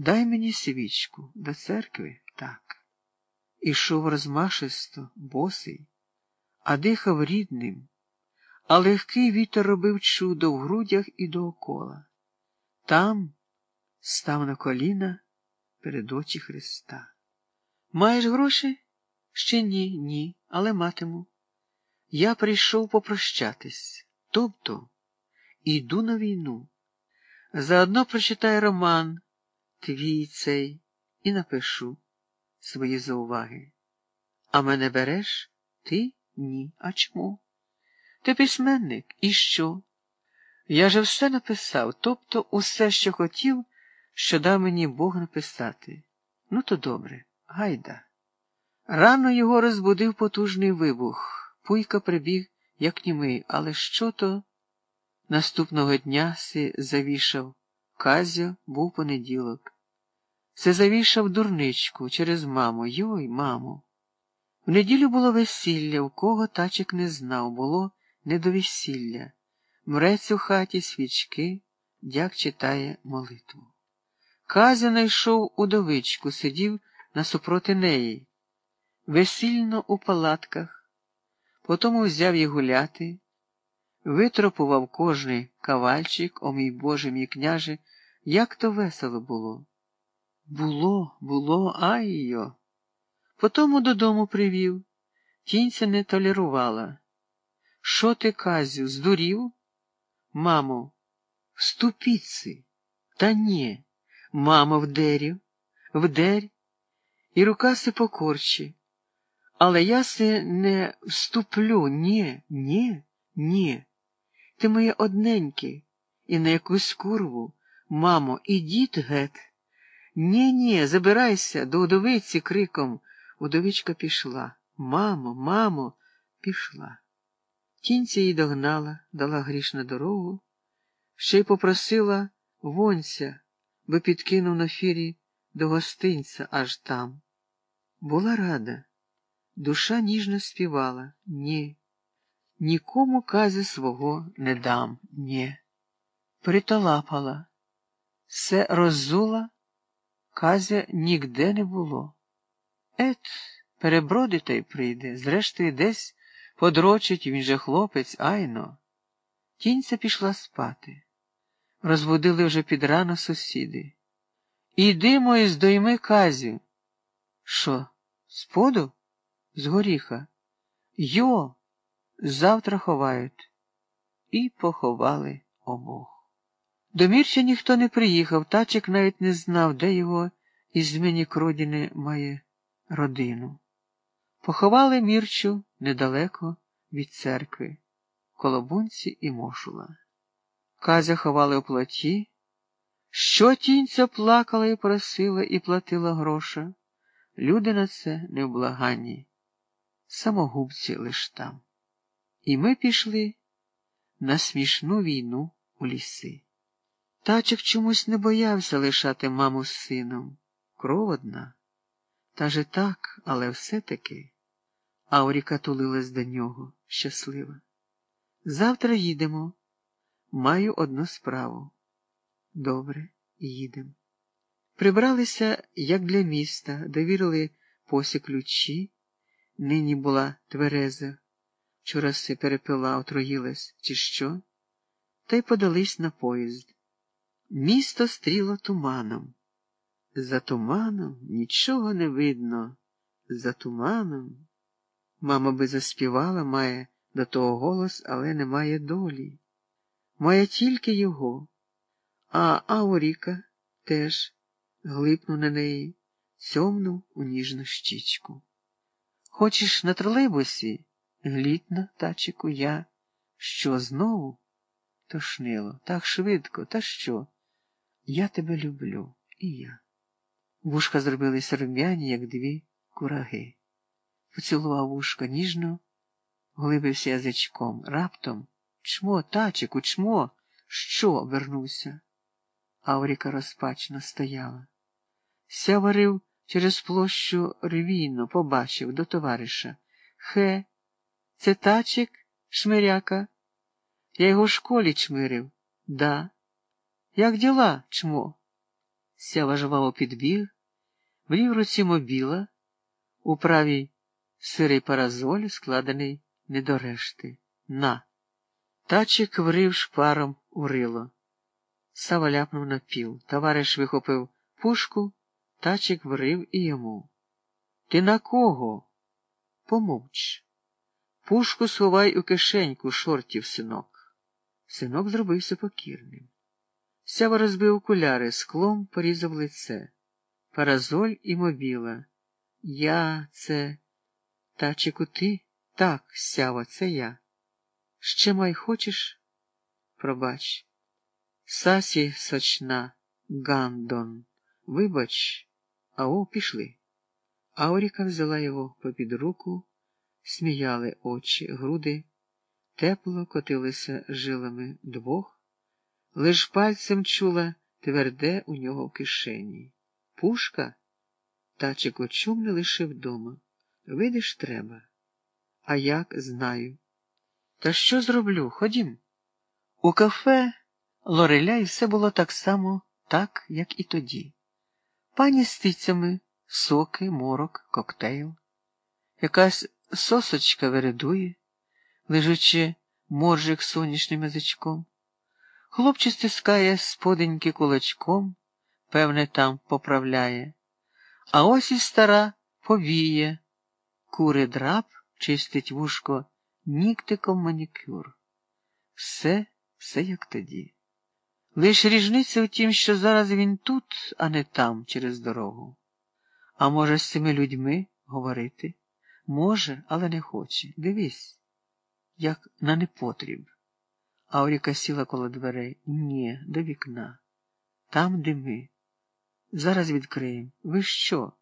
Дай мені свічку до церкви так. Ішов розмашисто, босий, а дихав рідним, а легкий вітер робив чудо в грудях і доокола. Там став на коліна перед очі Христа. Маєш гроші? Ще ні, ні, але матиму. Я прийшов попрощатись, тобто іду на війну. Заодно прочитаю роман твій цей і напишу свої зауваги. А мене береш? Ти ні. А чому? Ти письменник, і що? Я же все написав, тобто усе, що хотів, що дав мені Бог написати. Ну, то добре, гайда. Рано його розбудив потужний вибух. Пуйка прибіг, як німий, але що то? Наступного дня си завішав. Казя був понеділок. Се завішав дурничку через маму. Йой, мамо. В неділю було весілля, у кого тачик не знав, було не до весілля. Мрець у хаті свічки, дяк читає молитву. Казя найшов удовичку, сидів насупроти неї, весільно у палатках, потому взяв її гуляти, витропував кожний кавальчик, о мій Боже мій княже, як то весело було. Було, було, ай йо. Потому додому привів, тінця не толерувала. Що ти, Казю, здурів? Мамо, ступіться. Та ні, мамо, вдерів, вдерь, і рука си покорчі. Але я се не вступлю, ні, ні, ні. Ти моє одненьке, і на якусь курву, мамо, ідіть гет. Ні, ні, забирайся до удовиці криком. Удовичка пішла. Мамо, мамо, пішла. Тінця її догнала, дала гріш на дорогу, ще й попросила вонця, би підкинув на фірі до гостинця аж там. Була рада. Душа ніжно співала ні. Нікому кази свого не дам, ні. Притолапала, все роззула, казя нігде не було. Ет, переброди та й прийде, зрештою, десь подрочить він же хлопець, айно. Тінця пішла спати. Розбудили вже під рано сусіди. Іди, мої, здойми казю. Що, споду? З горіха? Йо, завтра ховають. І поховали обох. До Мірча ніхто не приїхав, тачик навіть не знав, де його із зміні Кродіни має родину. Поховали Мірчу недалеко від церкви, колобунці і мошула. Казя ховали у плоті, що тінця плакала і просила і платила гроша. Люди на це невблаганні, самогубці лиш там. І ми пішли на смішну війну у ліси. Тачик чомусь не боявся лишати маму з сином. Кров одна. Та же так, але все-таки. Ауріка тулилась до нього, щаслива. Завтра їдемо. Маю одну справу. Добре, їдемо. Прибралися, як для міста, довірили посі ключі. Нині була твереза. Вчора си перепила, отруїлась, чи що, та й подались на поїзд. Місто стріло туманом. За туманом нічого не видно. За туманом. Мама би заспівала, має до того голос, але не має долі. Має тільки його. А Ауріка теж глипнув на неї, цьомнув у ніжну щічку. Хочеш на тролейбусі? Глітно, тачику, я. Що знову? Тошнило, так швидко, та що? Я тебе люблю, і я. Вушка зробилися рум'яні, як дві кураги. Поцілував вушка ніжно, глибився язичком. Раптом чмо, тачику, чмо, що? обернувся. Авріка розпачно стояла. Сяварив через площу рвійно, побачив до товариша. Хе, це тачик, шмиряка. Я його в школі чмирив. Да. Як діла, чмо? Сява жваво підбіг, в лівій руці мобіла, у правій сирий паразоль, складений не до решти. На. Тачик врив шпаром у рило. Сава ляпнув на піл. Товариш вихопив пушку, тачик врив і йому. Ти на кого? Помовч. Пушку сховай у кишеньку шортів, синок. Синок зробився покірним. Сява розбив окуляри, склом порізав лице. Паразоль і мобіла. Я це. Тачику ти? Так, сява, це я. Ще май хочеш? Пробач. Сасі сочна, Гандон. Вибач, ао, пішли. Ауріка взяла його попід руку, сміяли очі, груди, тепло котилися жилами двох, лиш пальцем чула тверде у нього в кишені. Пушка? Тачик очум не лишив дома. Видиш, треба. А як знаю. Та що зроблю? Ходім. У кафе Лореля і все було так само, так, як і тоді. Пані з тицями, соки, морок, коктейл. Якась сосочка вередує, лежачи моржик сонячним язичком. Хлопчик стискає споденьки кулачком, певне, там поправляє. А ось і стара повіє, кури драп, чистить вушко нігтиком манікюр. Все, все як тоді. Лиш ріжниця в тім, що зараз він тут, а не там, через дорогу. А може, з цими людьми говорити? Може, але не хоче. Дивись, як на непотріб. Ауріка сіла коло дверей. Ні, до вікна. Там, де ми. Зараз відкриємо. Ви що?